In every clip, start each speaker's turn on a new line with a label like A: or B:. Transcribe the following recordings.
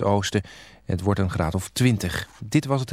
A: noordoosten. Het wordt een graad of 20. Dit was het...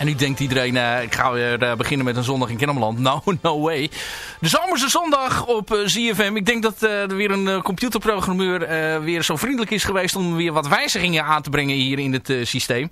B: En nu denkt iedereen, eh, ik ga weer eh, beginnen met een zondag in Kennemerland. No, no way. De zomerse zondag op eh, ZFM. Ik denk dat er weer een computerprogrammeur weer zo vriendelijk is geweest om weer wat wijzigingen aan te brengen hier in het systeem.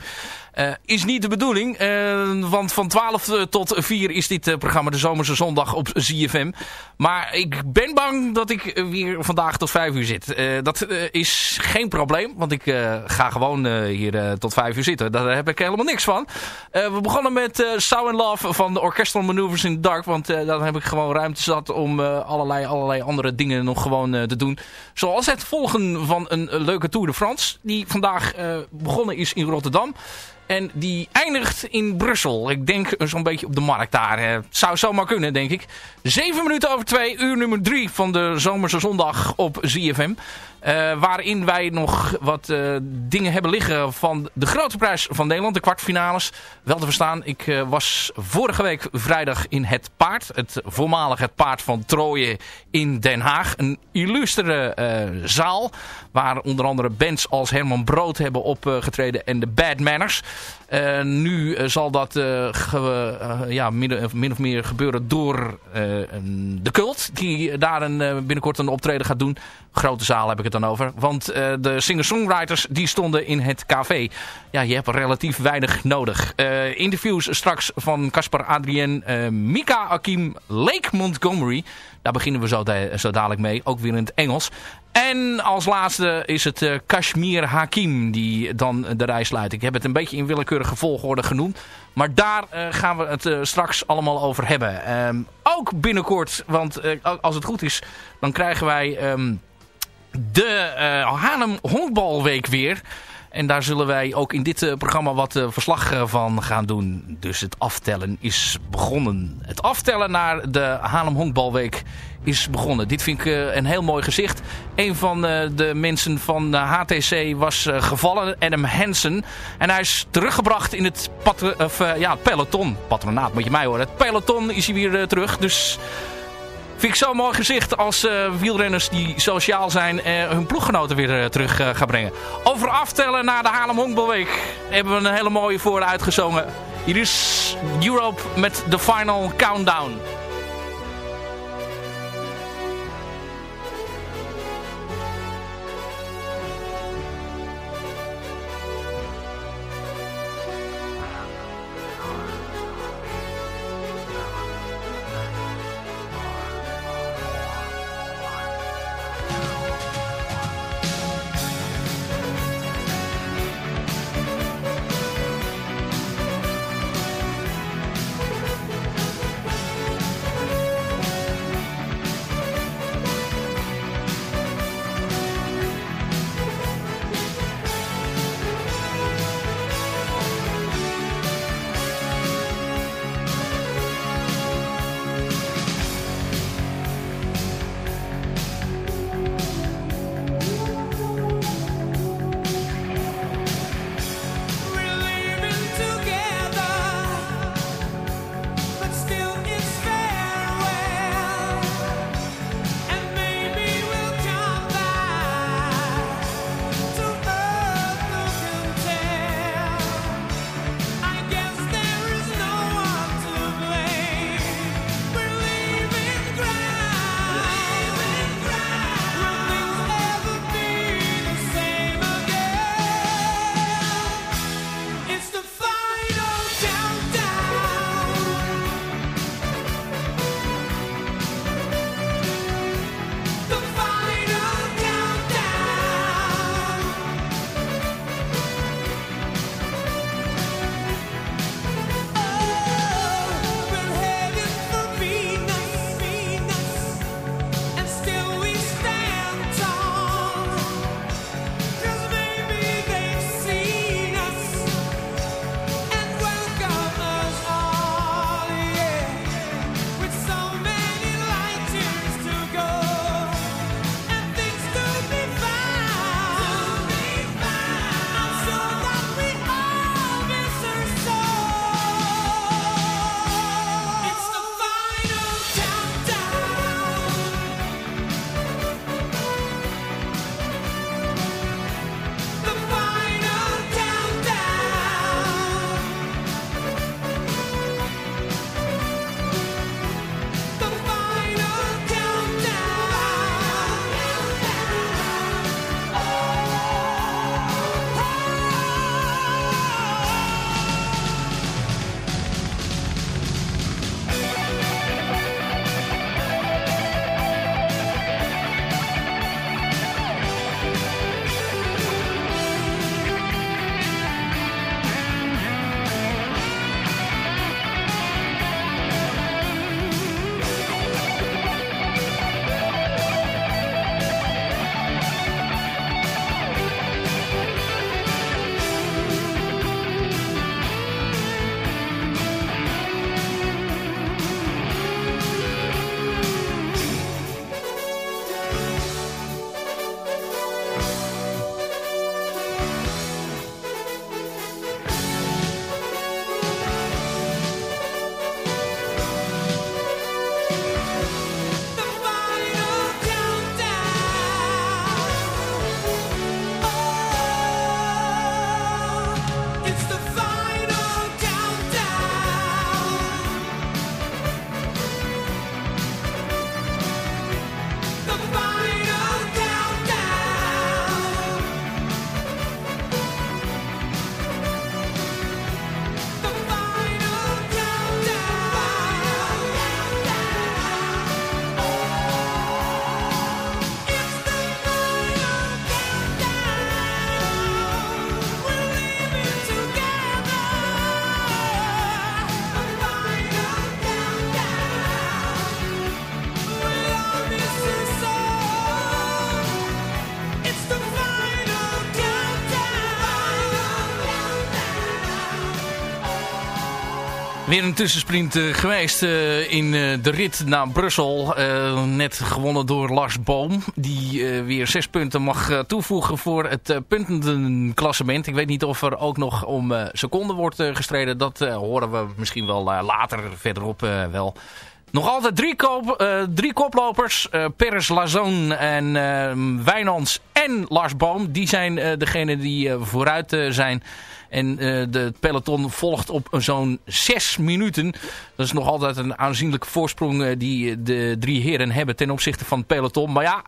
B: Eh, is niet de bedoeling, eh, want van 12 tot 4 is dit eh, programma de zomerse zondag op ZFM. Maar ik ben bang dat ik eh, weer vandaag tot 5 uur zit. Eh, dat eh, is geen probleem, want ik eh, ga gewoon eh, hier eh, tot 5 uur zitten. Daar heb ik helemaal niks van. Eh, we begonnen met eh Sound and Love van de Orchestral Maneuvers in the Dark. Want eh, dan heb ik gewoon ruimte zat om eh, allerlei, allerlei andere dingen nog gewoon eh, te doen. Zoals het volgen van een, eh, leuke Tour de France. Die vandaag eh, begonnen is in Rotterdam. En die eindigt in Brussel. Ik denk zo'n beetje op de markt daar. Het zou zomaar kunnen, denk ik. Zeven minuten over twee, uur nummer drie van de Zomerse Zondag op ZFM. Eh, waarin wij nog wat eh, dingen hebben liggen van de grote prijs van Nederland. De kwartfinales. Wel te verstaan, ik eh, was vorige week vrijdag in Het Paard. Het voormalig Het Paard van Trooien in Den Haag. Een illustere zaal. Waar onder andere bands als Herman Brood hebben opgetreden en de Bad Manners. Nu eh, zal dat eh, eh, ja, min, of meer gebeuren door de cult. Die daar een, binnenkort een optreden gaat doen. Grote zaal heb ik het dan over. Want de singer-songwriters die stonden in het café. Ja, je hebt relatief weinig nodig. Interviews straks van Caspar Adrien, Mika Akim, Lake Montgomery. Daar beginnen we zo dadelijk mee. Ook weer in het Engels. En als laatste is het eh, Kashmir Hakim die dan de reis leidt. Ik heb het een beetje in willekeurige volgorde genoemd. Maar daar eh, gaan we het eh, straks allemaal over hebben. Ehm, ook binnenkort, want als het goed is, dan krijgen wij ehm, de Haarlem Honkbalweek weer. En daar zullen wij ook in dit programma wat verslag van gaan doen. Dus het aftellen is begonnen. Het aftellen naar de Haarlem Honkbalweek is begonnen. Dit vind ik eh, een heel mooi gezicht. Een van eh, de mensen van HTC was eh, gevallen, Adam Hansen. En hij is teruggebracht in het, of, ja, peloton. Patronaat moet je mij horen. Het peloton is hij weer terug. Dus vind ik zo'n mooi gezicht als wielrenners die sociaal zijn... hun ploeggenoten weer terug gaan brengen. Over aftellen naar de Haarlem Honkbalweek hebben we een hele mooie voor uitgezongen. Hier is Europe met de final countdown. Weer een tussensprint eh, geweest eh, in eh, de rit naar Brussel. Net gewonnen door Lars Boom. Die weer zes punten mag toevoegen voor het puntenklassement. Ik weet niet of er ook nog om seconden wordt gestreden. Dat horen we misschien wel later verderop wel. Nog altijd drie, drie koplopers. Peres, Lazone en Wijnands en Lars Boom. Die zijn degene die vooruit zijn. En eh, de peloton volgt op zo'n zes minuten. Dat is nog altijd een aanzienlijke voorsprong eh, die eh, de drie heren hebben ten opzichte van het peloton. Maar ja,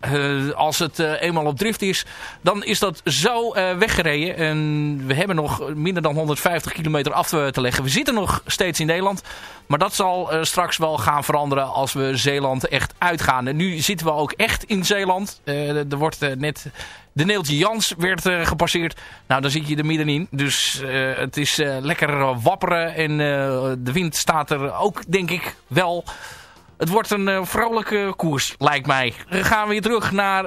B: als het eenmaal op drift is, dan is dat zo weggereden. En we hebben nog minder dan 150 kilometer af te, te leggen. We zitten nog steeds in Nederland. Maar dat zal straks wel gaan veranderen als we Zeeland echt uitgaan. En nu zitten we ook echt in Zeeland. Er wordt net de Neeltje Jans werd eh, gepasseerd. Nou, dan zit je er middenin. Dus eh, het is eh, lekker wapperen. En de wind staat er ook, denk ik, wel. Het wordt een vrolijke koers, lijkt mij. We gaan weer terug naar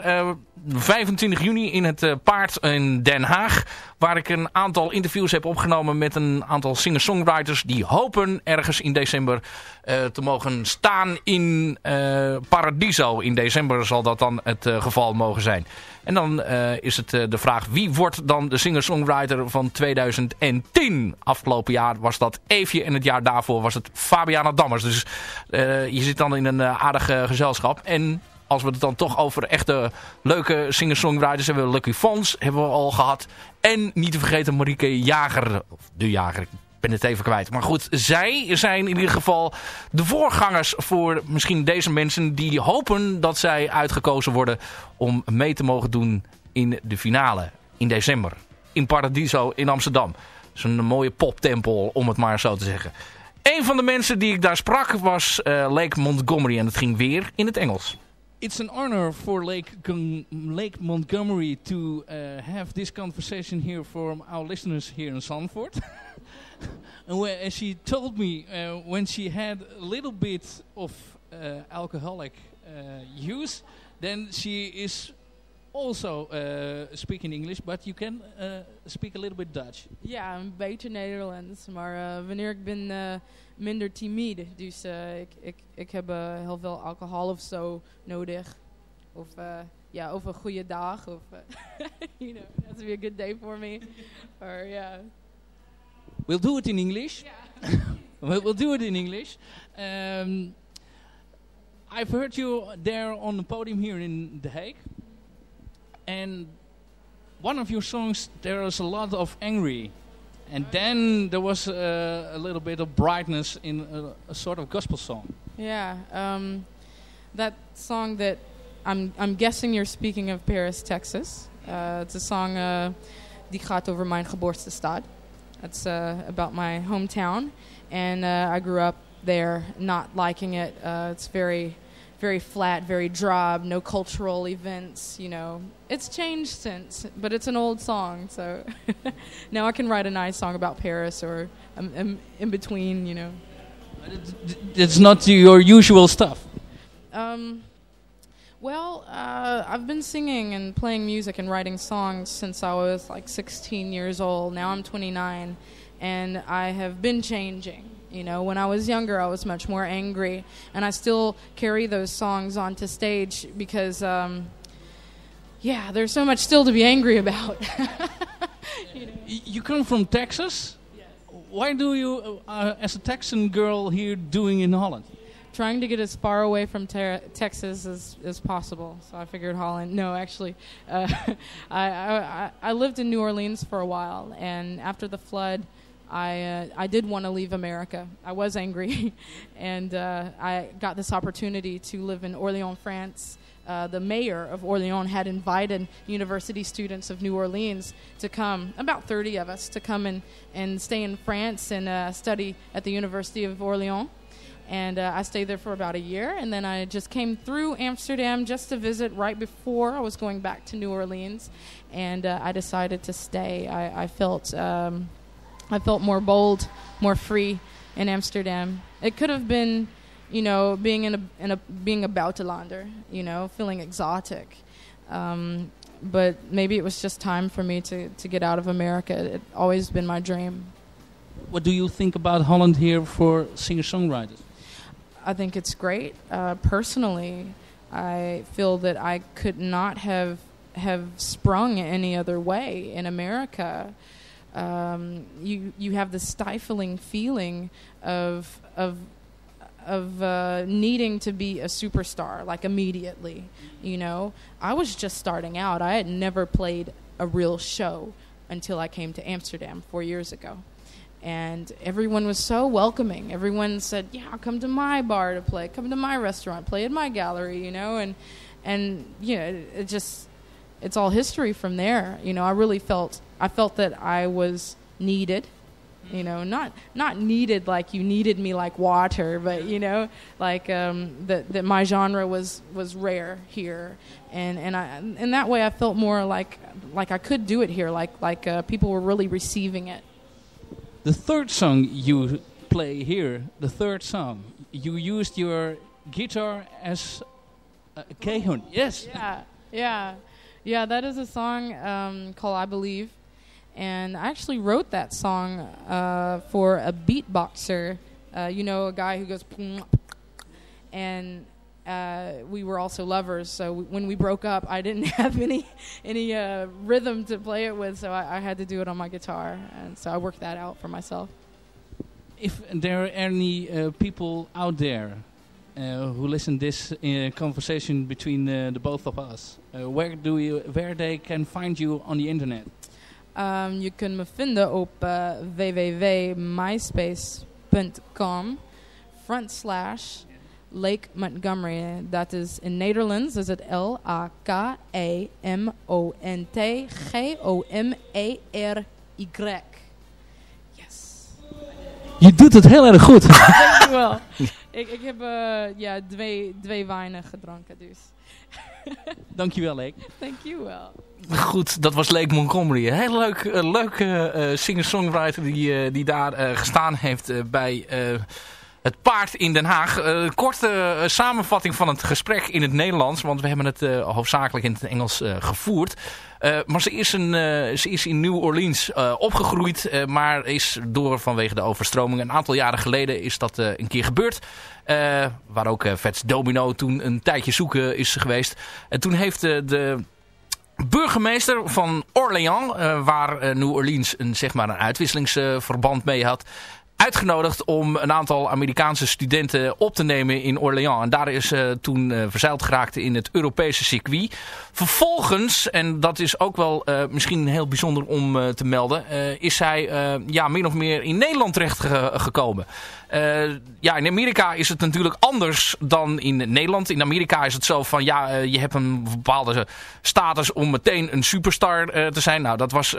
B: 25 juni in het eh, Paard in Den Haag. Waar ik een aantal interviews heb opgenomen met een aantal singer-songwriters. Die hopen ergens in december eh, te mogen staan in eh, Paradiso. In december zal dat dan het geval mogen zijn. En dan is het de vraag wie wordt dan de singer-songwriter van 2010? Afgelopen jaar was dat Eefje en het jaar daarvoor was het Fabiana Dammers. Dus je zit dan in een aardig gezelschap. En als we het dan toch over echte leuke singer-songwriters hebben. Lucky Fons hebben we al gehad. En niet te vergeten Marieke Jager. Of de Jager, ik ben het even kwijt. Maar goed, zij zijn in ieder geval de voorgangers voor misschien deze mensen die hopen dat zij uitgekozen worden om mee te mogen doen in de finale in december. In Paradiso in Amsterdam. Een mooie poptempel om het maar zo te zeggen. Een van de mensen die ik daar sprak was uh, Lake Montgomery en het ging weer in het Engels.
C: It's an honor for Lake, Con Lake Montgomery to uh, have this conversation here for our listeners here in Sanford. and when, she told me uh, when she had a little bit of uh, alcoholic uh, use, then she is also uh, speaking English, but you can uh, speak a little bit Dutch.
D: Ja, een beetje Nederlands. Maar uh, wanneer ik ben uh, minder timide. Dus uh, ik, ik, ik heb uh, heel veel alcohol of zo nodig. Of, uh, ja, of een goede dag. Of, you know, that's be a good day for me. or, yeah.
C: We'll do it in English.
D: Yeah.
C: we'll, we'll do it in English. Um, I've heard you there on the podium here in The Hague. And one of your songs, there is a lot of angry. And then there was uh, a little bit of brightness in a, a sort of gospel song.
D: Yeah, um, that song that I'm, I'm guessing you're speaking of Paris, Texas. Uh, it's a song uh, die gaat over mijn geboortestad. It's uh, about my hometown, and uh, I grew up there, not liking it. Uh, it's very, very flat, very drab, no cultural events. You know, it's changed since, but it's an old song, so now I can write a nice song about Paris or um, um, in between. You know.
C: It's not your usual stuff.
D: Um, well, uh, I've been singing and playing music and writing songs since I was like 16 years old. Now I'm 29, and I have been changing. You know, when I was younger, I was much more angry, and I still carry those songs onto stage because, um, yeah, there's so much still to be angry about.
C: you, know? you come from Texas.
D: Yes.
C: Why do you, uh, as a Texan girl, here doing in Holland?
D: trying to get as far away from ter- Texas as, as possible. So I figured Holland. No, actually, uh, I, I, I lived in New Orleans for a while, and after the flood, I uh, I did want to leave America. I was angry, and uh, I got this opportunity to live in Orléans, France. Uh, the mayor of Orléans had invited university students of New Orleans to come, about 30 of us, to come and, and stay in France and uh, study at the University of Orléans and uh, I stayed there for about a year, and then I just came through Amsterdam just to visit right before I was going back to New Orleans, and uh, I decided to stay. I, I felt um, I felt more bold, more free in Amsterdam. It could have been, you know, being in a, in a being a buitenlander, you know, feeling exotic. Um, but maybe it was just time for me to, to get out of America. It's always been my dream.
C: what do you think about Holland here for singer-songwriters?
D: I think it's great. Uh, personally, I feel that I could not have have sprung any other way in America. Um, you you have the stifling feeling of of of uh, needing to be a superstar like immediately. You know, I was just starting out. I had never played a real show until I came to Amsterdam four years ago and everyone was so welcoming. Everyone said, "Yeah, come to my bar to play. Come to my restaurant, play at my gallery." You know, and and you know, it, it just it's all history from there. You know, I really felt I felt that I was needed. You know, not not needed like you needed me like water, but you know, like um, that that my genre was was rare here, and and I in that way I felt more like like I could do it here, like like uh, people were really receiving it.
C: The third song you play here, the third song, you used your guitar as a cajon. Yes.
D: Yeah, yeah, yeah. That is a song um, called "I Believe," and I actually wrote that song uh, for a beatboxer. Uh, you know, a guy who goes, and uh, we were also lovers. So when we broke up, I didn't have any any uh, rhythm to play it with, so I, I had to do it on my guitar, and so I worked that out for myself.
C: If there are any uh, people out there uh, who listen this conversation between the both of us, where do you, where they can find you on the internet?
D: Um, je kunt me vinden op uh, www.myspace.com front slash Lake Montgomery. Dat is in Nederlands is het L-A-K-E-M-O-N-T-G-O-M-E-R-Y. Yes.
C: Je doet het heel erg goed.
D: Dankjewel. ik, ik heb eh, ja, twee, twee wijnen gedronken, dus.
C: Dankjewel, Leek.
D: Dankjewel.
B: Goed, dat was Lake Montgomery. Een heel leuk, eh, leuke eh, singer-songwriter die, eh, die daar eh, gestaan heeft eh, bij eh, het paard in Den Haag. Een korte eh, samenvatting van het gesprek in het Nederlands. Want we hebben het eh, hoofdzakelijk in het Engels gevoerd. Maar ze is, een, ze is in New Orleans opgegroeid. maar is door vanwege de overstroming een aantal jaren geleden is dat een keer gebeurd. Waar ook Vets Domino toen een tijdje zoeken is geweest. En toen heeft de burgemeester van Orléans, waar New Orleans een, zeg maar een uitwisselingsverband mee had, uitgenodigd om een aantal Amerikaanse studenten op te nemen in Orléans. En daar is eh, toen eh, verzeild geraakt in het Europese circuit. Vervolgens, en dat is ook wel eh, misschien heel bijzonder om te melden, is zij ja, min of meer in Nederland terechtgekomen. Eh ja, in Amerika is het natuurlijk anders dan in Nederland. In Amerika is het zo van, ja, je hebt een bepaalde status om meteen een superstar te zijn. Nou, dat was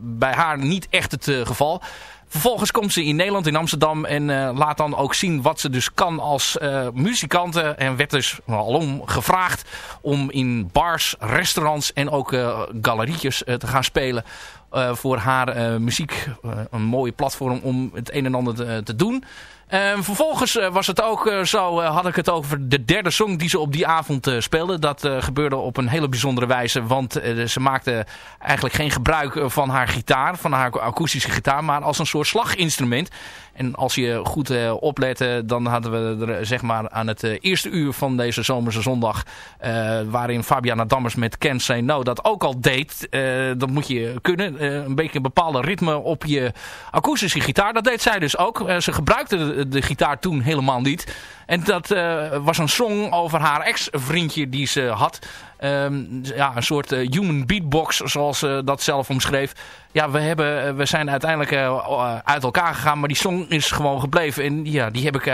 B: bij haar niet echt het geval. Vervolgens komt ze in Nederland, in Amsterdam en eh, laat dan ook zien wat ze dus kan als eh muzikante. En werd dus alom gevraagd om in bars, restaurants en ook eh, galerietjes te gaan spelen. voor haar muziek een mooie platform om het een en ander te doen. Eh, vervolgens eh, was het ook eh, zo, eh, had ik het over de derde song die ze op die avond eh, speelde. Dat gebeurde op een hele bijzondere wijze, want ze maakte eigenlijk geen gebruik van haar gitaar, van haar akoestische gitaar, maar als een soort slaginstrument. En als je goed oplette, dan hadden we er zeg maar aan het eerste uur van deze zomerse zondag, waarin Fabiana Dammers met Can't Say No dat ook al deed. Dat moet je kunnen, een beetje een bepaalde ritme op je akoestische gitaar. Dat deed zij dus ook. Ze gebruikte de, gitaar toen helemaal niet. En dat eh, was een song over haar ex-vriendje die ze had. Ehm, ja, een soort eh, human beatbox, zoals ze dat zelf omschreef. Ja, we, hebben, eh, we zijn uiteindelijk uit elkaar gegaan, maar die song is gewoon gebleven. En ja, die heb ik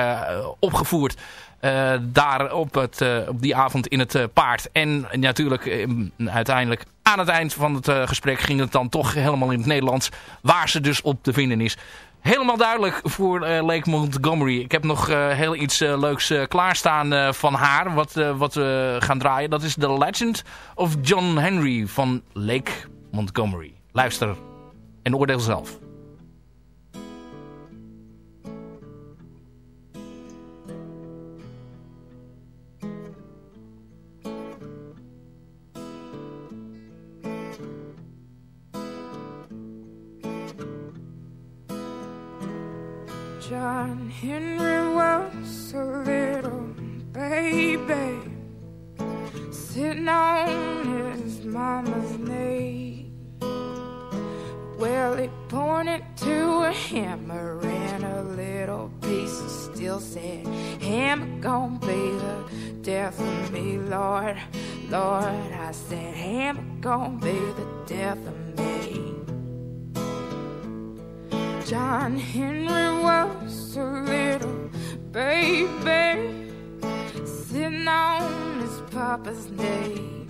B: opgevoerd. daar op, het, op die avond in het paard. En natuurlijk eh, uiteindelijk aan het eind van het gesprek ging het dan toch helemaal in het Nederlands. Waar ze dus op te vinden is. Helemaal duidelijk voor eh, Lake Montgomery. Ik heb nog eh, heel iets eh, leuks klaarstaan van haar. Wat, wat we gaan draaien. Dat is The Legend of John Henry van Lake Montgomery. Luister en oordeel zelf.
E: John Henry was a little baby sitting on his mama's knee. Well, he pointed to a hammer and a little piece of steel said, Hammer gonna be the death of me, Lord. Lord, I said, Hammer gonna be the death of me. John Henry was a little baby sitting on his papa's knee.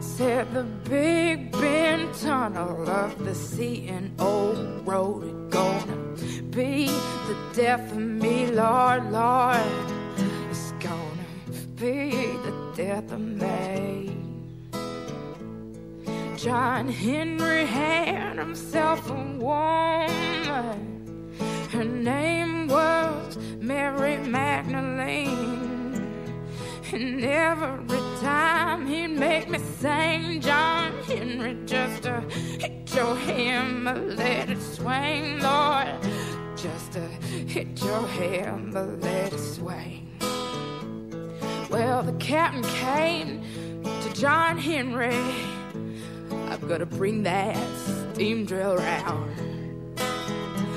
E: Said the Big Bend tunnel of the Seton Old Road is gonna be the death of me, Lord, Lord. It's gonna be the death of me. John Henry had himself a woman. Her name was Mary Magdalene. And every time he'd make me sing, John Henry, just to hit your hammer, let it swing, Lord. Just to hit your hammer, let it swing. Well, the captain came to John Henry. I'm gonna bring that steam drill round.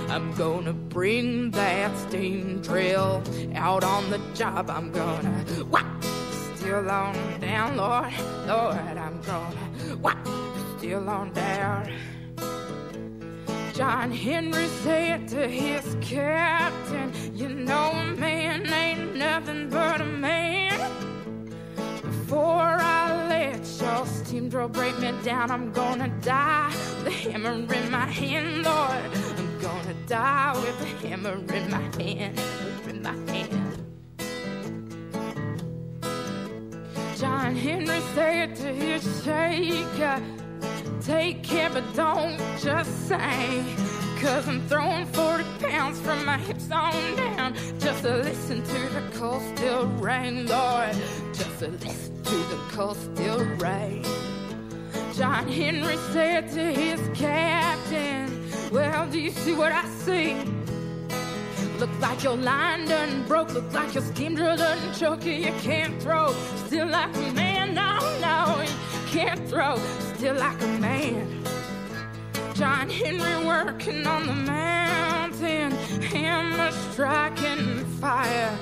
E: I'm gonna bring that steam drill out on the job. I'm gonna whack still on down, Lord, Lord. I'm gonna whack still on down. John Henry said to his captain, You know, a man ain't nothing but a man. Before I your steam drill break me down, I'm gonna die with a hammer in my hand, Lord. I'm gonna die with a hammer in my hand, in my hand. John Henry said to his shaker, Take care, but don't just sing. Cause I'm throwing 40 pounds from my hips on down. Just to listen to the cold still rain, Lord. To listen to the still rain. John Henry said to his captain, Well, do you see what I see? Look like your line done broke. Look like your drill done choke you. Can't throw. Still like a man. No, no, you can't throw. Still like a man. John Henry working on the mountain. Hammer striking fire.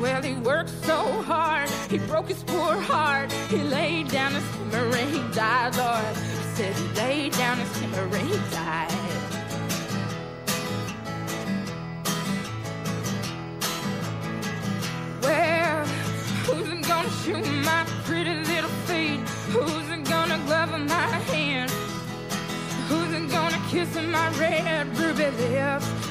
E: Well, he worked so hard. He broke his poor heart. He laid down his hammer and he died, Lord. He said he laid down his hammer and he died. Well, who's gonna shoe my pretty little feet? Who's gonna glove my hand? Who's gonna kiss my red ruby lips?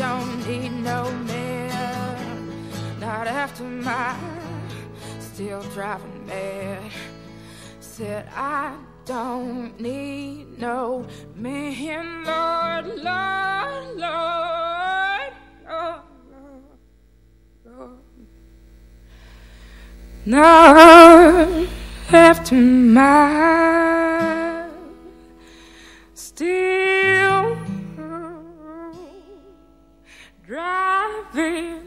E: Don't need no man, not after my still driving mad. Said I don't need no man, Lord, Lord, Lord, Lord, Lord. Not after my still driving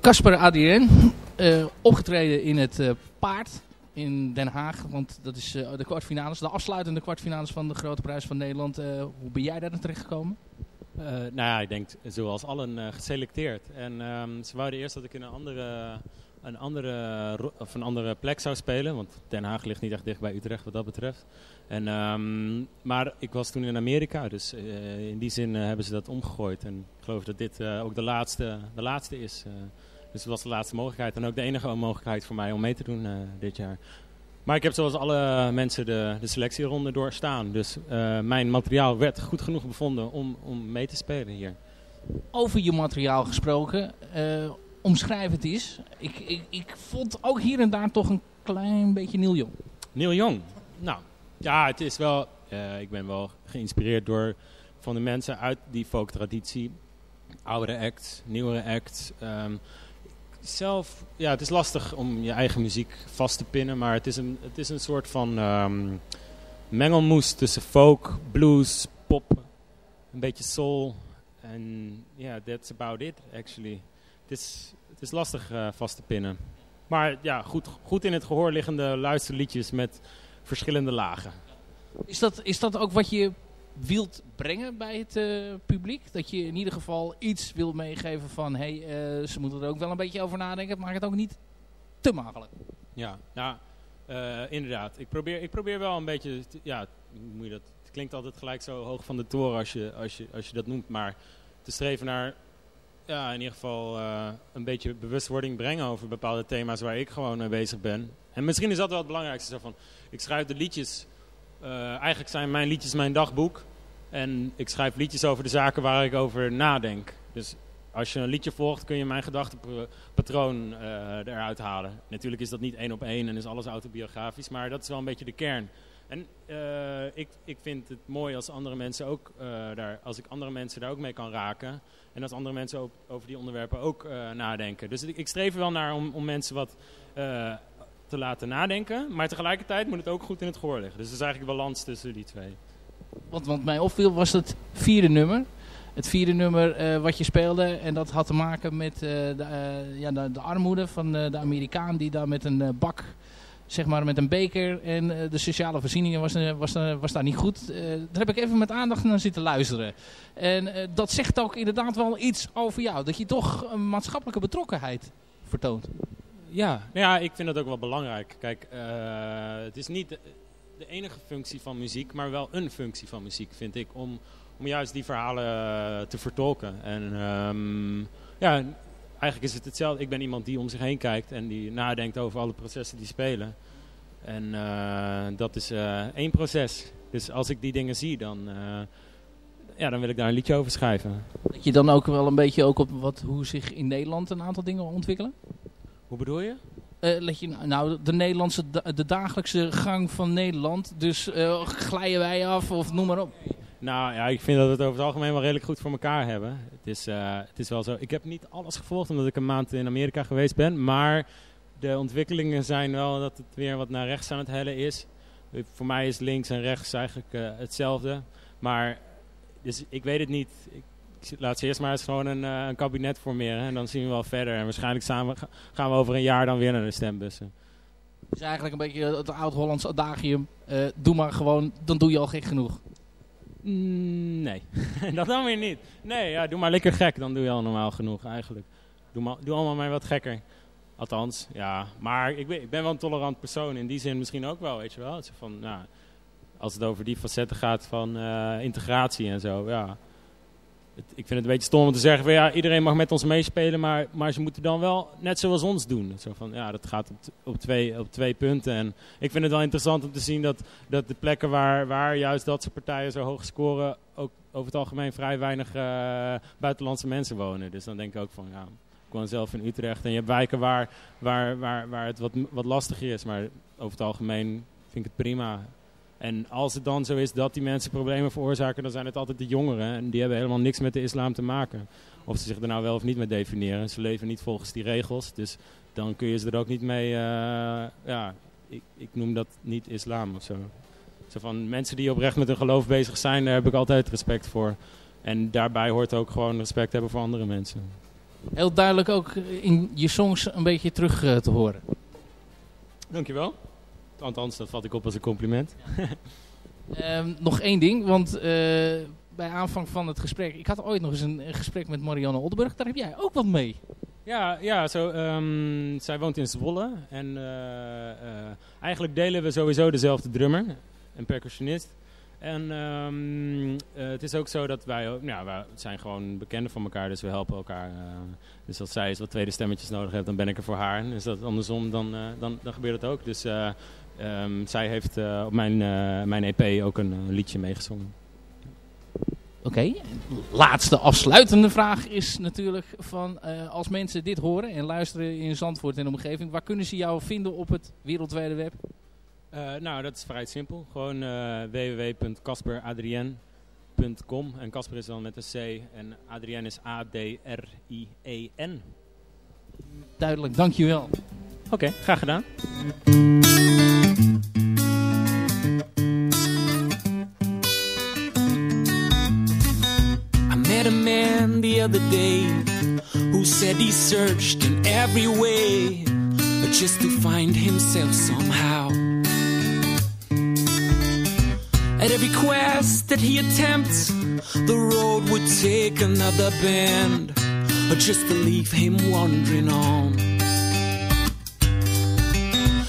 C: Casper ADN, eh, opgetreden in het eh, Paard in Den Haag. Want dat is eh, de kwartfinales, de afsluitende kwartfinales van de Grote Prijs van Nederland. Eh, hoe ben jij daar dan terechtgekomen?
F: Eh, nou ja, ik denk zoals allen eh, geselecteerd. En ehm, ze wouden eerst dat ik in een andere, een, andere, of een andere plek zou spelen. Want Den Haag ligt niet echt dicht bij Utrecht wat dat betreft. En, ehm, maar ik was toen in Amerika, dus eh, in die zin eh, hebben ze dat omgegooid. En ik geloof dat dit eh, ook de laatste, de laatste is. dus het was de laatste mogelijkheid en ook de enige mogelijkheid voor mij om mee te doen dit jaar. Maar ik heb zoals alle mensen de, de selectieronde doorstaan. Dus mijn materiaal werd goed genoeg bevonden om, om mee te spelen hier.
C: Over je materiaal gesproken, omschrijf het eens. Ik, ik, ik vond ook hier en daar toch een klein beetje Neil Young.
F: Neil Young. Nou, ja, het is wel. eh, ik ben wel geïnspireerd door van de mensen uit die folktraditie. Oudere acts, nieuwere acts. Ehm, zelf, ja, het is lastig om je eigen muziek vast te pinnen, maar het is een, het is een soort van ehm, mengelmoes tussen folk, blues, pop, een beetje soul. En ja, that's about it actually. Het is, het is lastig eh, vast te pinnen. Maar ja, goed, goed in het gehoor liggende luisterliedjes met verschillende lagen.
C: Is dat, is dat ook wat je wilt brengen bij het eh, publiek? Dat je in ieder geval iets wil meegeven van... hé, hey, eh, ze moeten er ook wel een beetje over nadenken. Maak het ook niet te makkelijk.
F: Ja, ja eh, inderdaad. Ik probeer, ik probeer wel een beetje... te- ja, hoe moet je dat, het klinkt altijd gelijk zo hoog van de toren als je, als je, als je dat noemt. Maar te streven naar... Ja, in ieder geval eh, een beetje bewustwording brengen over bepaalde thema's waar ik gewoon mee bezig ben. En misschien is dat wel het belangrijkste. Van, ik schrijf de liedjes. eh, eigenlijk zijn mijn liedjes mijn dagboek. En ik schrijf liedjes over de zaken waar ik over nadenk. Dus als je een liedje volgt, kun je mijn gedachtenpatroon eh, eruit halen. Natuurlijk is dat niet één op één en is alles autobiografisch, maar dat is wel een beetje de kern. En eh, ik, ik vind het mooi als andere mensen ook eh, daar, als ik andere mensen daar ook mee kan raken. En als andere mensen ook over die onderwerpen ook eh, nadenken. Dus ik, ik streef wel naar om, om mensen wat te laten nadenken. Maar tegelijkertijd moet het ook goed in het gehoor liggen. Dus er is eigenlijk balans tussen die twee.
C: Wat, wat mij opviel was het vierde nummer. Het vierde nummer wat je speelde. En dat had te maken met de, ja, de, de armoede van de Amerikaan. Die daar met een bak, zeg maar met een beker. En eh, de sociale voorzieningen was, eh, was, eh, was daar niet goed. Daar heb ik even met aandacht naar zitten luisteren. En dat zegt ook inderdaad wel iets over jou. Dat je toch een maatschappelijke betrokkenheid vertoont.
F: Ja, ja, ik vind dat ook wel belangrijk. Kijk, het is niet de, enige functie van muziek, maar wel een functie van muziek, vind ik. Om, om juist die verhalen te vertolken. En ehm, ja, eigenlijk is het hetzelfde. Ik ben iemand die om zich heen kijkt en die nadenkt over alle processen die spelen. En eh, dat is eh, één proces. Dus als ik die dingen zie, dan, eh, ja, dan wil ik daar een liedje over schrijven.
C: Dat je dan ook wel een beetje ook op wat, hoe zich in Nederland een aantal dingen ontwikkelen?
F: Hoe bedoel je?
C: Let je nou- de Nederlandse de dagelijkse gang van Nederland. Dus glijden wij af of noem maar op.
F: Nou ja, ik vind dat we het over het algemeen wel redelijk goed voor elkaar hebben. Het is, eh, het is wel zo. Ik heb niet alles gevolgd omdat ik een maand in Amerika geweest ben. Maar de ontwikkelingen zijn wel dat het weer wat naar rechts aan het hellen is. Eh, Voor mij is links en rechts eigenlijk eh, hetzelfde. Maar dus ik weet het niet. Ik, laat ze eerst maar eens gewoon een, een kabinet formeren. En dan zien we wel verder. En waarschijnlijk samen, ga- gaan we over een jaar dan weer naar de stembussen.
C: Het is eigenlijk een beetje het oud-Hollands adagium. doe maar gewoon, dan doe je al gek genoeg.
F: Mm, nee, dat dan weer niet. Nee, ja, doe maar lekker gek, dan doe je al normaal genoeg eigenlijk. Doe, maar, doe allemaal maar wat gekker. Althans, ja. Maar ik ben, ik ben wel een tolerant persoon. In die zin misschien ook wel, weet je wel. Van, nou, als het over die facetten gaat van eh, integratie en zo, ja. Ik vind het een beetje stom om te zeggen van, ja, iedereen mag met ons meespelen, maar, maar ze moeten dan wel net zoals ons doen. Zo van, ja, dat gaat op, op, twee, op twee punten. En ik vind het wel interessant om te zien dat, dat de plekken waar, waar juist dat soort partijen zo hoog scoren, ook over het algemeen vrij weinig eh, buitenlandse mensen wonen. Dus dan denk ik ook van, ja, ik woon zelf in Utrecht en je hebt wijken waar, waar, waar, waar het wat, wat lastiger is. Maar over het algemeen vind ik het prima. En als het dan zo is dat die mensen problemen veroorzaken, dan zijn het altijd de jongeren. En die hebben helemaal niks met de islam te maken. Of ze zich er nou wel of niet mee definiëren. Ze leven niet volgens die regels. Dus dan kun je ze er ook niet mee... eh, ja, ik, ik noem dat niet islam of zo. Zo van mensen die oprecht met hun geloof bezig zijn, daar heb ik altijd respect voor. En daarbij hoort ook gewoon respect hebben voor andere mensen.
C: Heel duidelijk ook in je songs een beetje terug eh, te horen.
F: Dankjewel. Althans, dat vat ik op als een compliment.
C: Ehm, nog één ding, want eh, bij aanvang van het gesprek... Ik had ooit nog eens een, een gesprek met Marianne Oldenburg. Daar heb jij ook wat mee.
F: Ja, ja zo, ehm, zij woont in Zwolle. En eh, eh, eigenlijk delen we sowieso dezelfde drummer en percussionist. En ehm, eh, het is ook zo dat wij, ook, nou, wij zijn gewoon bekenden van elkaar, dus we helpen elkaar. dus als zij eens wat tweede stemmetjes nodig heeft, dan ben ik er voor haar. En is dat andersom, dan, dan, dan gebeurt dat ook. Dus eh, ehm, zij heeft eh, op mijn, eh, mijn EP ook een, eh, liedje meegezongen.
C: Oké, laatste afsluitende vraag is natuurlijk van... als mensen dit horen en luisteren in Zandvoort en omgeving... waar kunnen ze jou vinden op het wereldwijde web?
F: Nou, dat is vrij simpel. Gewoon www.casperadrien.com. En Casper is dan met een C en Adrien is A-D-R-I-E-N.
C: duidelijk. Dankjewel.
F: Oké, graag gedaan.
G: The other day who said he searched in every way just to find himself somehow. At every quest that he attempts, the road would take another bend or just to leave him wandering on.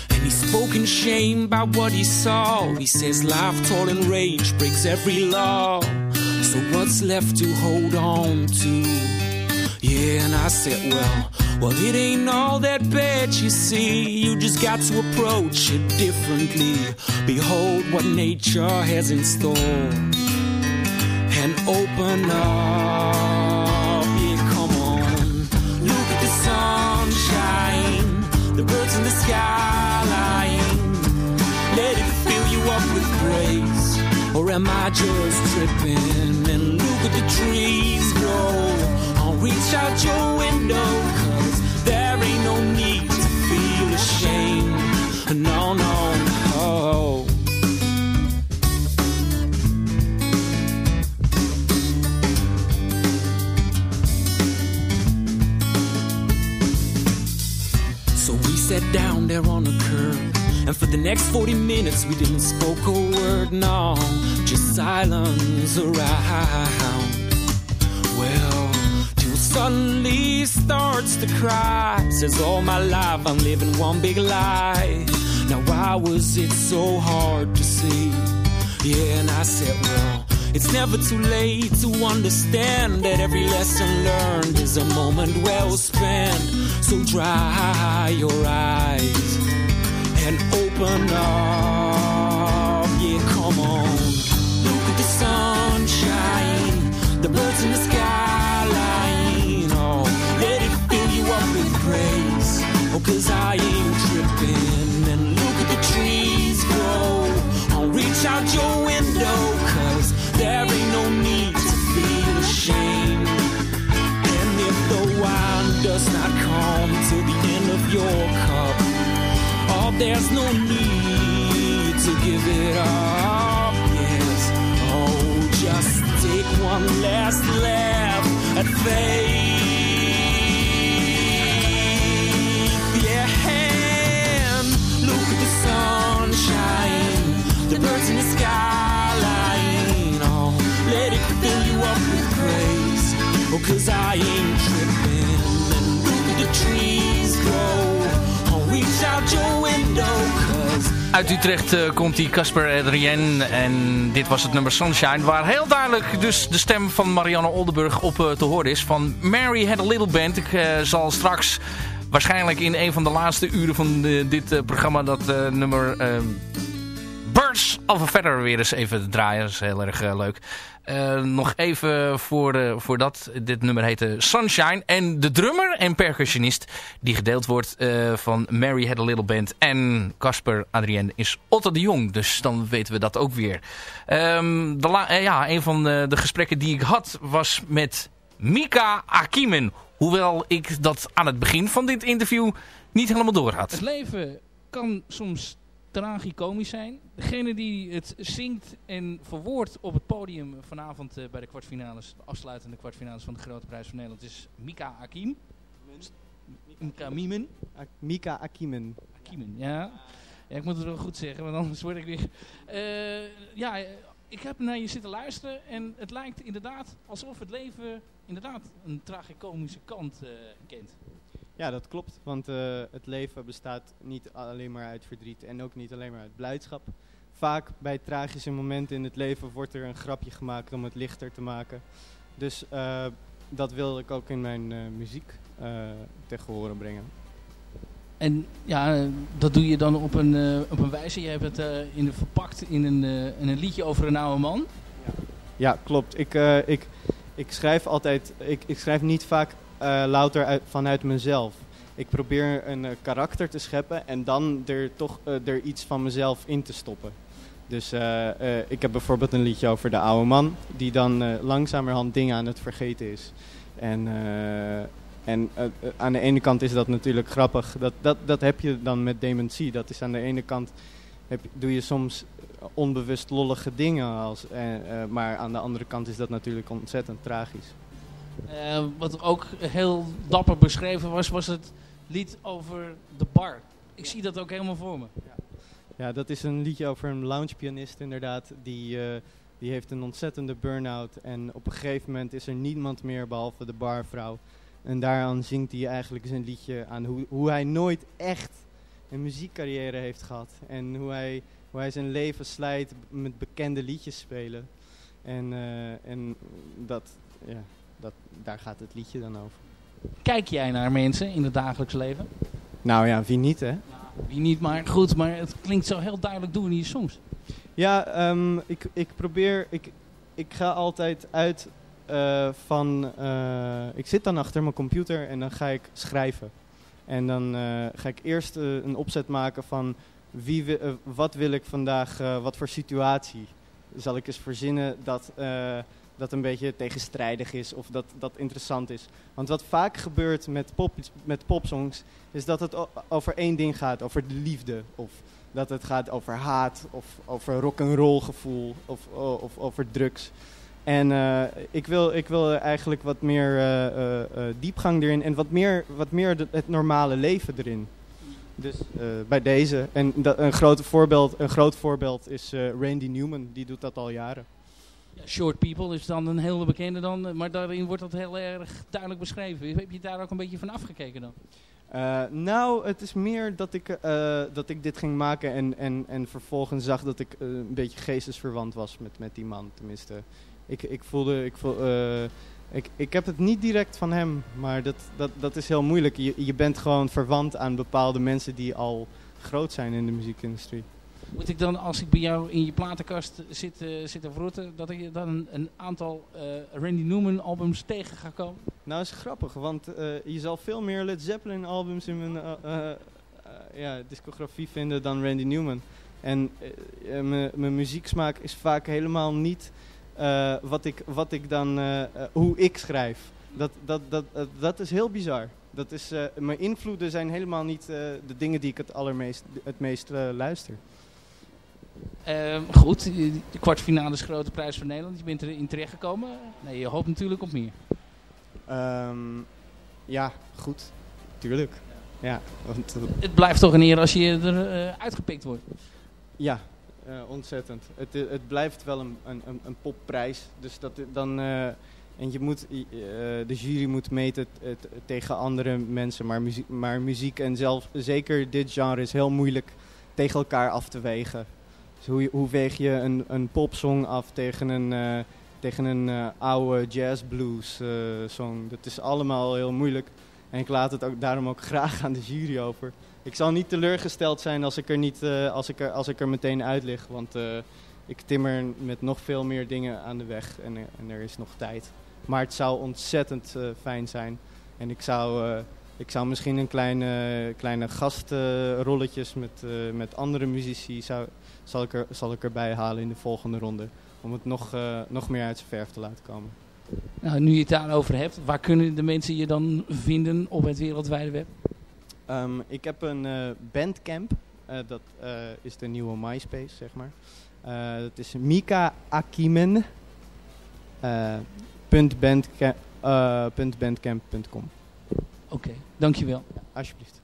G: And he spoke in shame about what he saw. He says, Life, toil, and rage breaks every law. So what's left to hold on to? Yeah, and I said, well, well, it ain't all that bad, you see. You just got to approach it differently. Behold what nature has in store. And open up, yeah, come on. Look at the sunshine, the birds in the skyline. Let it fill you up with grace. Or am I just tripping? At the trees grow. I'll reach out your window, cause there ain't no need to feel ashamed. No, no, no. So we sat down there on a curb. And for the next 40 minutes, we didn't spoke a word, no, just silence around. Well, till suddenly starts to cry. Says, All my life I'm living one big lie. Now, why was it so hard to see? Yeah, and I said, Well, it's never too late to understand that every lesson learned is a moment well spent. So dry your eyes and open up. Yeah, come on. Look at the sunshine, the birds in the skyline. Oh, let it fill you up with praise. Oh, cause I ain't tripping. And look at the trees grow. I'll reach out your window, cause there ain't no need to feel ashamed. And if the wine does not come to the end of your there's no need to give it up. Yes, oh, just take one last laugh at faith. Yeah, and look at the sunshine, the birds in the skyline. Oh, let it fill you up with praise. Oh, cause I ain't tripping. And look at the trees grow.
B: Uit Utrecht eh, komt die Casper Adrien en dit was het nummer Sunshine. Waar heel duidelijk dus de stem van Marianne Oldenburg op eh, te horen is. Van Mary Had A Little Band. Ik eh, zal straks waarschijnlijk in een van de laatste uren van dit programma dat nummer... Birds of a Feather weer eens even draaien. Dat is heel erg leuk. Eh, nog even voor, eh, voordat dit nummer heette Sunshine. En de drummer en percussionist die gedeeld wordt eh, van Mary Had A Little Band en Casper Adrien is Otto de Jong. Dus dan weten we dat ook weer. Ehm, de ja, een van de, de gesprekken die ik had was met Mika Akimen. Hoewel ik dat aan het begin van dit interview niet helemaal door had.
C: Het leven kan soms tragicomisch zijn. Degene die het zingt en verwoordt op het podium vanavond eh, bij de kwartfinales, de afsluitende kwartfinales van de Grote Prijs van Nederland, is Mika Akim. Mika Mimen.
H: Mika Akimen.
C: Akimen, ja. ja. Ik moet het wel goed zeggen, want anders word ik weer... Eh, ja, ik heb naar je zitten luisteren en het lijkt inderdaad alsof het leven inderdaad een tragicomische kant eh, kent.
H: Ja, dat klopt. Want eh, het leven bestaat niet alleen maar uit verdriet en ook niet alleen maar uit blijdschap. Vaak bij tragische momenten in het leven wordt er een grapje gemaakt om het lichter te maken. Dus eh, dat wil ik ook in mijn eh, muziek tegen horen brengen.
C: En ja, dat doe je dan op een, op een wijze. Je hebt het in de, verpakt in een, in een liedje over een oude man.
H: Ja, klopt. Ik, ik, ik schrijf altijd, ik, ik schrijf niet vaak louter uit, vanuit mezelf. Ik probeer een eh, karakter te scheppen en dan er toch eh, er iets van mezelf in te stoppen. Dus eh, eh, ik heb bijvoorbeeld een liedje over de oude man, die dan eh, langzamerhand dingen aan het vergeten is. En eh, En eh, eh, aan de ene kant is dat natuurlijk grappig. Dat, dat, dat heb je dan met dementie. Dat is aan de ene kant heb, doe je soms onbewust lollige dingen. Als, eh, eh, maar aan de andere kant is dat natuurlijk ontzettend tragisch.
C: Eh, wat ook heel dapper beschreven was, was het lied over de bar. Ik zie dat ook helemaal voor me.
H: Ja, dat is een liedje over een loungepianist inderdaad. Die, eh, die heeft een ontzettende burn-out. En op een gegeven moment is er niemand meer behalve de barvrouw. En daaraan zingt hij eigenlijk zijn liedje aan hoe, hoe hij nooit echt een muziekcarrière heeft gehad. En hoe hij, hoe hij zijn leven slijt met bekende liedjes spelen. En, eh, en dat, ja, dat, daar gaat het liedje dan over.
C: Kijk jij naar mensen in het dagelijks leven?
H: Nou ja, wie niet hè?
C: Wie niet, maar goed, maar het klinkt zo heel duidelijk in je songs.
H: Ja, ehm, ik, ik probeer. Ik, ik ga altijd uit eh, van. eh, ik zit dan achter mijn computer en dan ga ik schrijven. En dan eh, ga ik eerst een opzet maken van. Wie wi- wat wil ik vandaag, wat voor situatie zal ik eens verzinnen dat, dat een beetje tegenstrijdig is of dat, dat interessant is. Want wat vaak gebeurt met, pop, met popsongs is dat het over één ding gaat, over de liefde. Of dat het gaat over haat of over rock'n'roll gevoel of, of over drugs. En eh, ik, wil, ik wil eigenlijk wat meer eh, eh, diepgang erin en wat meer, wat meer het normale leven erin. Dus bij deze. En dat, een, groot voorbeeld, een groot voorbeeld is Randy Newman, die doet dat al jaren.
C: Short People is dan een hele bekende dan, maar daarin wordt dat heel erg duidelijk beschreven. Heb je daar ook een beetje van afgekeken dan?
H: Eh, nou, het is meer dat ik, eh, dat ik dit ging maken en, en, en vervolgens zag dat ik eh, een beetje geestesverwant was met, met die man. Tenminste, ik, ik voelde, ik, voel, ik, ik heb het niet direct van hem, maar dat, dat, dat is heel moeilijk. Je, je bent gewoon verwant aan bepaalde mensen die al groot zijn in de muziekindustrie.
C: Moet ik dan, als ik bij jou in je platenkast zit, eh, zit te vroeten, dat ik dan een, aantal eh, Randy Newman albums tegen ga komen?
H: Nou, is grappig, want eh, je zal veel meer Led Zeppelin albums in mijn ja, discografie vinden dan Randy Newman. En mijn- muzieksmaak is vaak helemaal niet wat, ik, wat ik dan, hoe ik schrijf. Dat, dat, dat, dat, is heel bizar. Dat is, mijn invloeden zijn helemaal niet de dingen die ik het allermeest het meest luister.
C: Eh, goed, de kwartfinale is Grote Prijs van Nederland. Je bent erin terechtgekomen. Nee, je hoopt natuurlijk op meer.
H: Ehm, ja, goed. Tuurlijk. Ja, want, eh,
C: Het blijft toch een eer als je er eh, uitgepikt wordt.
H: Ja, eh, ontzettend. Het, het blijft wel een, een, een, een popprijs. Dus dat dan. en je moet, de jury moet meten tegen andere mensen. Maar muziek, maar muziek en zelf, zeker dit genre is heel moeilijk tegen elkaar af te wegen. Dus hoe, hoe weeg je een, een popsong af tegen een, eh, tegen een eh, oude jazz blues eh, song? Dat is allemaal heel moeilijk. En ik laat het ook, daarom ook graag aan de jury over. Ik zal niet teleurgesteld zijn als ik er, niet, als ik er, als ik er meteen uit lig. Want ik timmer met nog veel meer dingen aan de weg en, en er is nog tijd. Maar het zou ontzettend fijn zijn. En ik zou, ik zou misschien een kleine, kleine gastrolletjes met, eh, met andere muzici zou, zal, ik er, zal ik erbij halen in de volgende ronde. Om het nog, eh, nog meer uit zijn verf te laten komen.
C: Nou, nu je het daarover hebt, waar kunnen de mensen je dan vinden op het wereldwijde web?
H: Ehm, ik heb een eh, bandcamp. Eh, dat eh, is de nieuwe MySpace, zeg maar. Eh, dat is Mika Akimen. eh, punt bandca- eh, punt bandcamp.com.
C: Oké, dankjewel.
H: Alsjeblieft.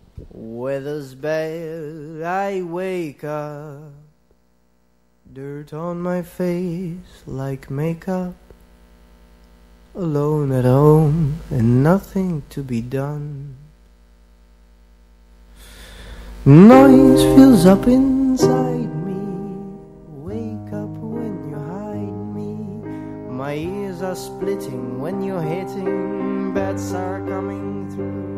I: Weather's bad, I wake up. Dirt on my face like makeup. Alone at home and nothing to be done. Noise fills up inside me. Wake up when you hide me. My ears are splitting when you're hitting. Bats are coming through.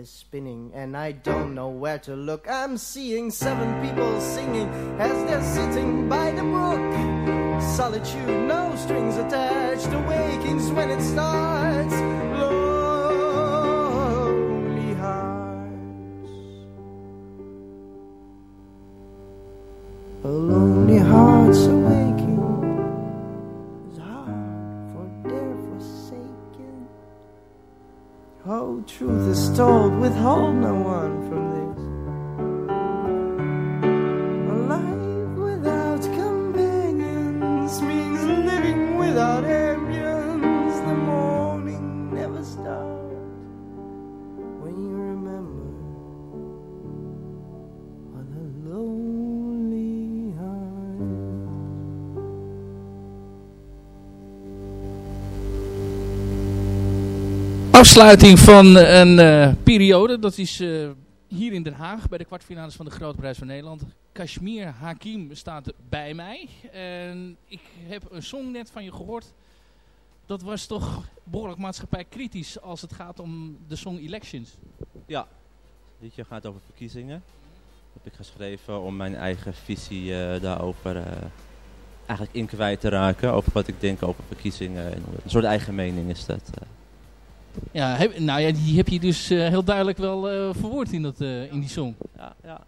I: Is spinning and I don't know where to look. I'm seeing seven people singing as they're sitting by the brook. Solitude, no strings attached, awakings when it starts. Lonely hearts. A Oh, truth is told, withhold no one from this. A life without companions means living without ambience.
C: Afsluiting van een eh, periode. Dat is eh, hier in Den Haag bij de kwartfinales van de Grote Prijs van Nederland. Kashmir Hakim staat bij mij. En ik heb een song net van je gehoord. Dat was toch behoorlijk maatschappijkritisch als het gaat om de song Elections.
J: Ja, dit gaat over verkiezingen. Dat heb ik geschreven om mijn eigen visie eh, daarover eigenlijk in kwijt te raken. Over wat ik denk over verkiezingen. En een soort eigen mening is dat.
C: Ja, heb, nou ja, die heb je dus eh, heel duidelijk wel eh, verwoord in, dat, eh, in die song.
J: Ja, ja.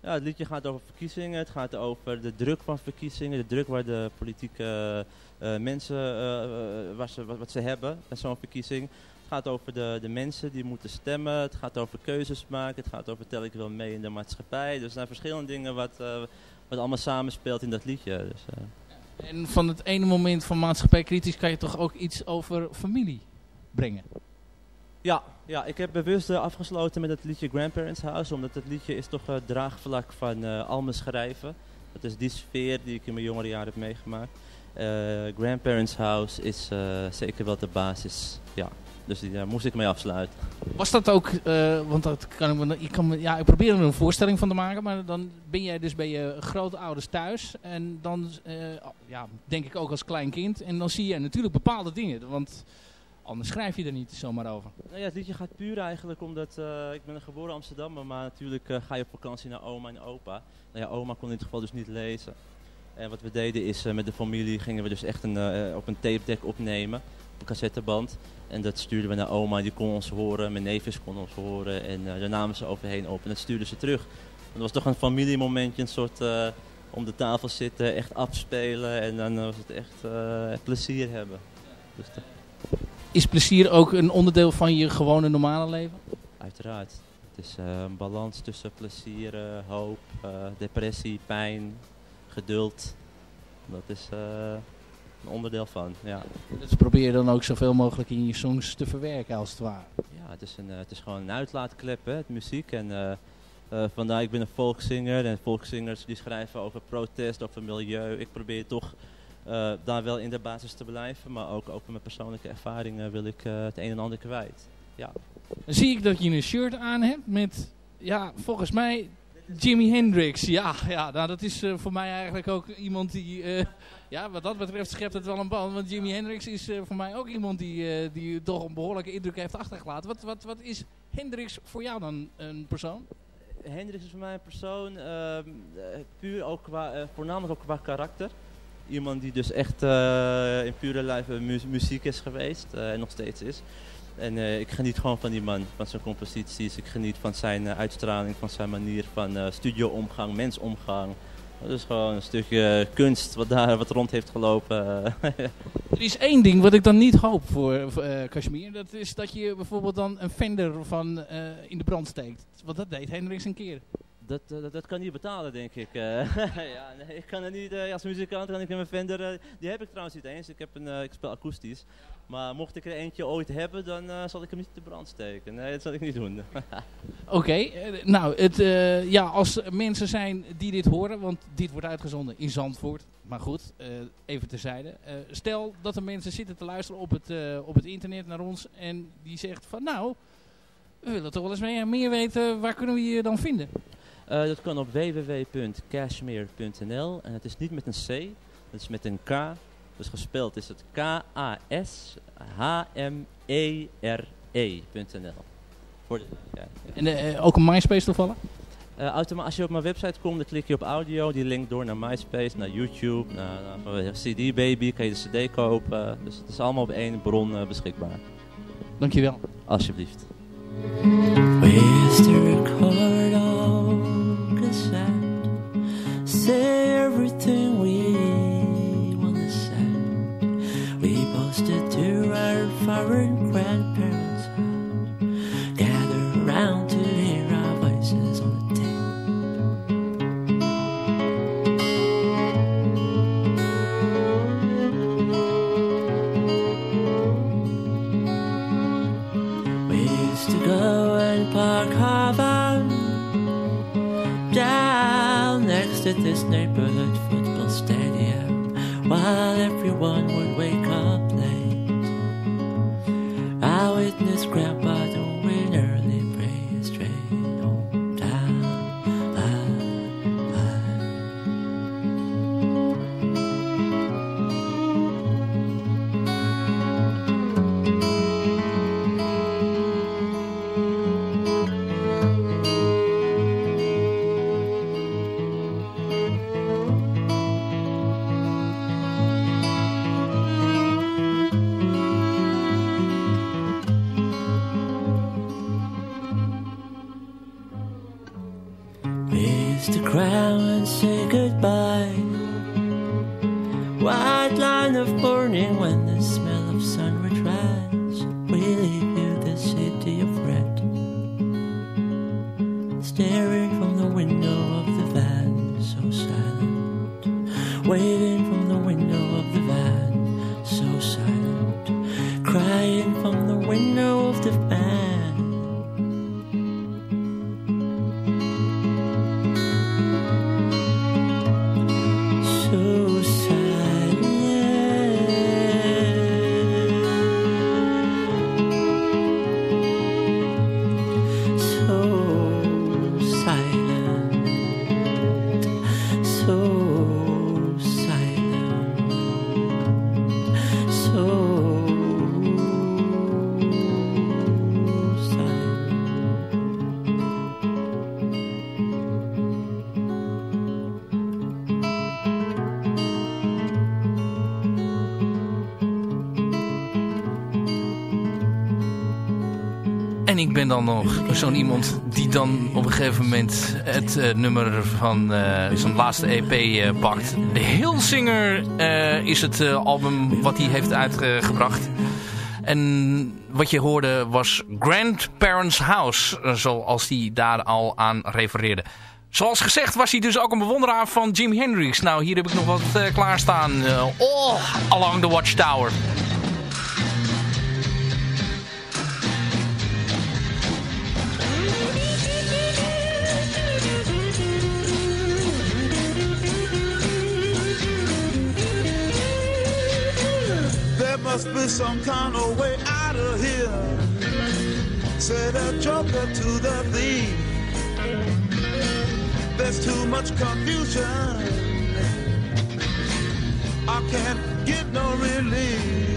J: ja, het liedje gaat over verkiezingen. Het gaat over de druk van verkiezingen. De druk waar de politieke mensen, waar ze, wat, wat ze hebben bij zo'n verkiezing. Het gaat over de, de mensen die moeten stemmen. Het gaat over keuzes maken. Het gaat over tel ik wel mee in de maatschappij. Dus er zijn verschillende dingen wat, wat allemaal samenspeelt in dat liedje. Dus.
C: En van het ene moment van maatschappijkritisch kan je toch ook iets over familie brengen.
J: Ja, ja, ik heb bewust eh, afgesloten met het liedje Grandparents House, omdat het liedje is toch het draagvlak van eh, al mijn schrijven. Dat is die sfeer die ik in mijn jongere jaren heb meegemaakt. Eh, Grandparents House is eh, zeker wel de basis, ja. Dus daar moest ik mee afsluiten.
C: Was dat ook, eh, want dat kan ik, ik, kan ja, ik probeer er een voorstelling van te maken, maar dan ben jij dus bij je grootouders thuis. En dan, eh, ja, denk ik ook als klein kind, en dan zie je natuurlijk bepaalde dingen. Want anders schrijf je er niet zomaar over.
J: Nou ja, het liedje gaat puur eigenlijk omdat eh, ik ben een geboren Amsterdammer, maar natuurlijk eh, ga je op vakantie naar oma en opa. Nou ja, oma kon in dit geval dus niet lezen. En wat we deden is, eh, met de familie gingen we dus echt een, op een tape deck opnemen, op een cassetteband. En dat stuurden we naar oma, die kon ons horen, mijn neefjes konden ons horen en daar namen ze overheen op en dat stuurden ze terug. Dat was toch een familiemomentje, een soort om de tafel zitten, echt afspelen en dan was het echt plezier hebben. Dus
C: Is plezier ook een onderdeel van je gewone normale leven?
J: Uiteraard. Het is eh, een balans tussen plezier, eh, hoop, eh, depressie, pijn, geduld. Dat is een onderdeel van, ja.
C: Dat probeer je dan ook zoveel mogelijk in je songs te verwerken als het ware.
J: Ja, het is, een, het is gewoon een uitlaatklep, hè, het muziek. En eh, eh, vandaar, ik ben een volkszinger en volkszingers die schrijven over protest, over milieu. Ik probeer toch eh, daar wel in de basis te blijven, maar ook over mijn persoonlijke ervaringen wil ik eh, het een en ander kwijt. Ja.
C: Dan zie ik dat je een shirt aan hebt met, ja, volgens mij Jimi Hendrix. Ja, ja nou, dat is eh, voor mij eigenlijk ook iemand die, eh, ja, wat dat betreft schept het wel een band. Want Jimi Hendrix is eh, voor mij ook iemand die, eh, die toch een behoorlijke indruk heeft achtergelaten. Wat, wat, wat is Hendrix voor jou dan een persoon?
J: Hendrix is voor mij een persoon, ehm, eh, puur ook qua, eh, voornamelijk ook qua karakter. Iemand die dus echt eh, in pure lijf eh, mu- muziek is geweest eh, en nog steeds is. En ik geniet gewoon van die man, van zijn composities. Ik geniet van zijn uitstraling, van zijn manier van studio-omgang, mensomgang. Dat is gewoon een stukje kunst wat daar wat rond heeft gelopen.
C: Er is één ding wat ik dan niet hoop voor, Kashmir. Dat is dat je bijvoorbeeld dan een Fender van in de brand steekt. Want dat deed Hendrix een keer.
J: Dat, eh, dat, dat kan niet betalen, denk ik. eh. ja, nee, ik kan het niet, eh, als muzikant kan ik mijn Fender, die heb ik trouwens niet eens. Ik, heb een, ik speel akoestisch. Maar mocht ik er eentje ooit hebben, dan zal ik hem niet in de brand steken. Nee, dat zal ik niet doen.
C: Oké, nou, het, ja, als mensen zijn die dit horen, want dit wordt uitgezonden in Zandvoort. Maar goed, eh, even terzijde. Stel dat er mensen zitten te luisteren op het, op het internet naar ons en die zegt van nou, we willen toch wel eens meer, meer weten, waar kunnen we je dan vinden?
J: Eh, dat kan op www.cashmere.nl en het is niet met een C, het is met een K. Dus gespeld is het E K-A-S-H-M-E-R-E.nl. Voor de, ja.
C: En eh, ook een MySpace toevallig?
J: Eh, automa- als je op mijn website komt, dan klik je op audio. Die link door naar MySpace, naar YouTube, naar, naar CD Baby. Kan je de CD kopen. Dus het is allemaal op één bron eh, beschikbaar.
C: Dankjewel.
J: Alsjeblieft.
K: Where's the
L: friend. Nog zo'n iemand die dan op een gegeven moment het eh, nummer van eh, zijn laatste EP eh, pakt. De Hillsinger is het album wat hij heeft uitgebracht. En wat je hoorde was Grandparents House, zoals hij daar al aan refereerde. Zoals gezegd was hij dus ook een bewonderaar van Jimi Hendrix. Nou, hier heb ik nog wat klaarstaan. Oh, Along the Watchtower.
M: Must be some kind of way out of here. Said a joker to the thief. There's too much confusion. I can't get no relief.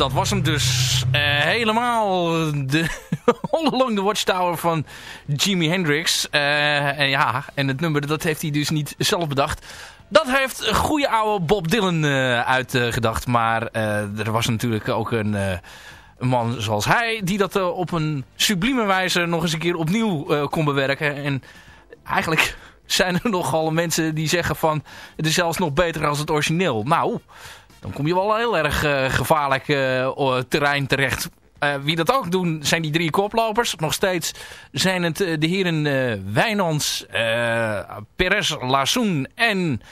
B: Dat was hem dus eh, helemaal de All Along the Watchtower van Jimi Hendrix. Eh, en ja, en het nummer dat heeft hij dus niet zelf bedacht. Dat heeft goede oude Bob Dylan eh, uitgedacht. Maar er was natuurlijk ook een, man zoals hij... die dat op een sublieme wijze nog eens een keer opnieuw kon bewerken. En eigenlijk zijn er nogal mensen die zeggen van... het is zelfs nog beter als het origineel. Nou, dan kom je wel heel erg eh, gevaarlijk eh, terrein terecht. Eh, wie dat ook doen zijn die drie koplopers. Nog steeds zijn het de heren Wijnands, Perez, Lazoen en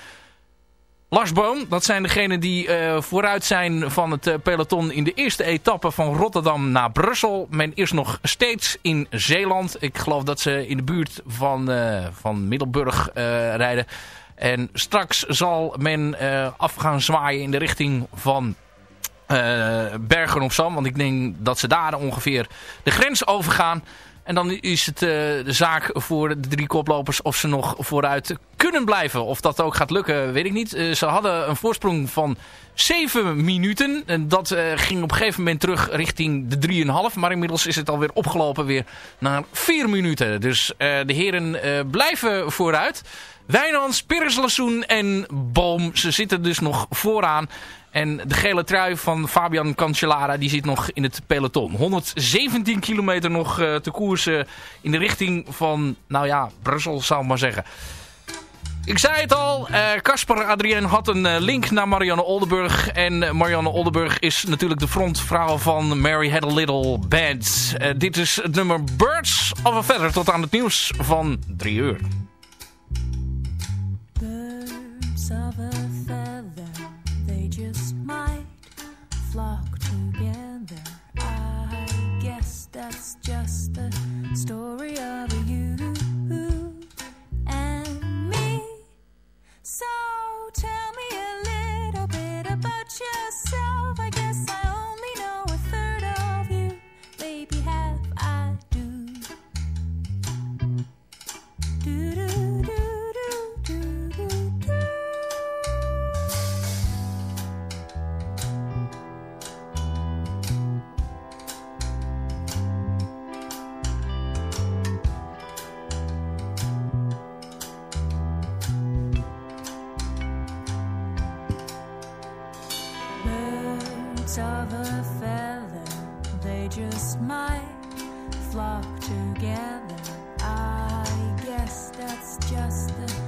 B: Lars Boom. Dat zijn degenen die vooruit zijn van het peloton in de eerste etappe van Rotterdam naar Brussel. Men is nog steeds in Zeeland. Ik geloof dat ze in de buurt van, van Middelburg rijden. En straks zal men eh, af gaan zwaaien in de richting van eh, Bergen op Zoom. Want ik denk dat ze daar ongeveer de grens overgaan. En dan is het eh, de zaak voor de drie koplopers of ze nog vooruit kunnen blijven. Of dat ook gaat lukken, weet ik niet. Eh, ze hadden een voorsprong van 7 minuten. En dat eh, ging op een gegeven moment terug richting de 3,5. Maar inmiddels is het alweer opgelopen weer naar 4 minuten. Dus de heren blijven vooruit. Wijnands, Pires Lassoen en Boom. Ze zitten dus nog vooraan. En de gele trui van Fabian Cancellara die zit nog in het peloton. 117 kilometer nog eh, te koersen in de richting van, nou ja, Brussel zou ik maar zeggen. Ik zei het al, eh, Casper Adrien had een eh, link naar Marianne Oldenburg. En eh, Marianne Oldenburg is natuurlijk de frontvrouw van Mary Had a Little Band. Eh, dit is het nummer Birds of a Feather tot aan het nieuws van 3 uur.
N: Story of together. I guess that's just the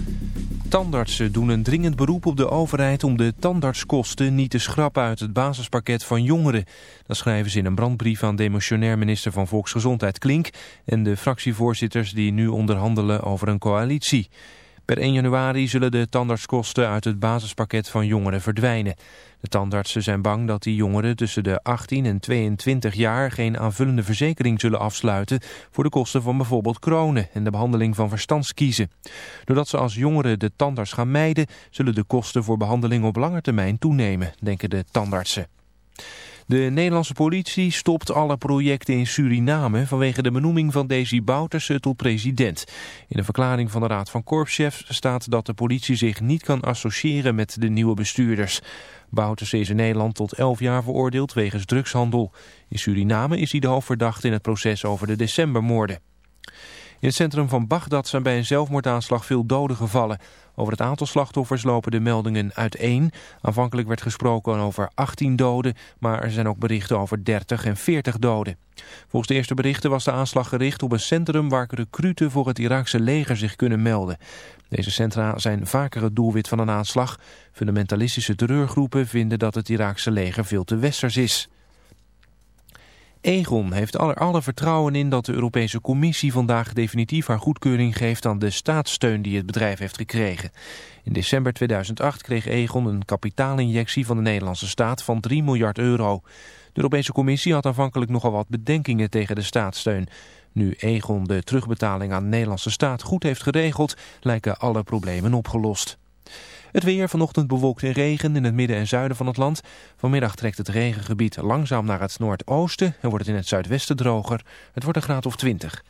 A: Tandartsen doen een dringend beroep op de overheid om de tandartskosten niet te schrappen uit het basispakket van jongeren. Dat schrijven ze in een brandbrief aan demissionair minister van Volksgezondheid Klink en de fractievoorzitters die nu onderhandelen over een coalitie. Per 1 januari zullen de tandartskosten uit het basispakket van jongeren verdwijnen. De tandartsen zijn bang dat die jongeren tussen de 18 en 22 jaar geen aanvullende verzekering zullen afsluiten voor de kosten van bijvoorbeeld kronen en de behandeling van verstandskiezen. Doordat ze als jongeren de tandarts gaan mijden, zullen de kosten voor behandeling op lange termijn toenemen, denken de tandartsen. De Nederlandse politie stopt alle projecten in Suriname vanwege de benoeming van Desi Bouterse tot president. In een verklaring van de Raad van Korpschefs staat dat de politie zich niet kan associëren met de nieuwe bestuurders. Bouterse is in Nederland tot 11 jaar veroordeeld wegens drugshandel. In Suriname is hij de hoofdverdachte in het proces over de decembermoorden. In het centrum van Bagdad zijn bij een zelfmoordaanslag veel doden gevallen. Over het aantal slachtoffers lopen de meldingen uiteen. Aanvankelijk werd gesproken over 18 doden, maar er zijn ook berichten over 30 en 40 doden. Volgens de eerste berichten was de aanslag gericht op een centrum waar recruten voor het Iraakse leger zich kunnen melden. Deze centra zijn vaker het doelwit van een aanslag. Fundamentalistische terreurgroepen vinden dat het Iraakse leger veel te westers is. Egon heeft er alle vertrouwen in dat de Europese Commissie vandaag definitief haar goedkeuring geeft aan de staatssteun die het bedrijf heeft gekregen. In december 2008 kreeg Egon een kapitaalinjectie van de Nederlandse staat van 3 miljard euro. De Europese Commissie had aanvankelijk nogal wat bedenkingen tegen de staatssteun. Nu Egon de terugbetaling aan de Nederlandse staat goed heeft geregeld, lijken alle problemen opgelost. Het weer vanochtend bewolkt in regen in het midden en zuiden van het land. Vanmiddag trekt het regengebied langzaam naar het noordoosten en wordt het in het zuidwesten droger. Het wordt een graad of 20.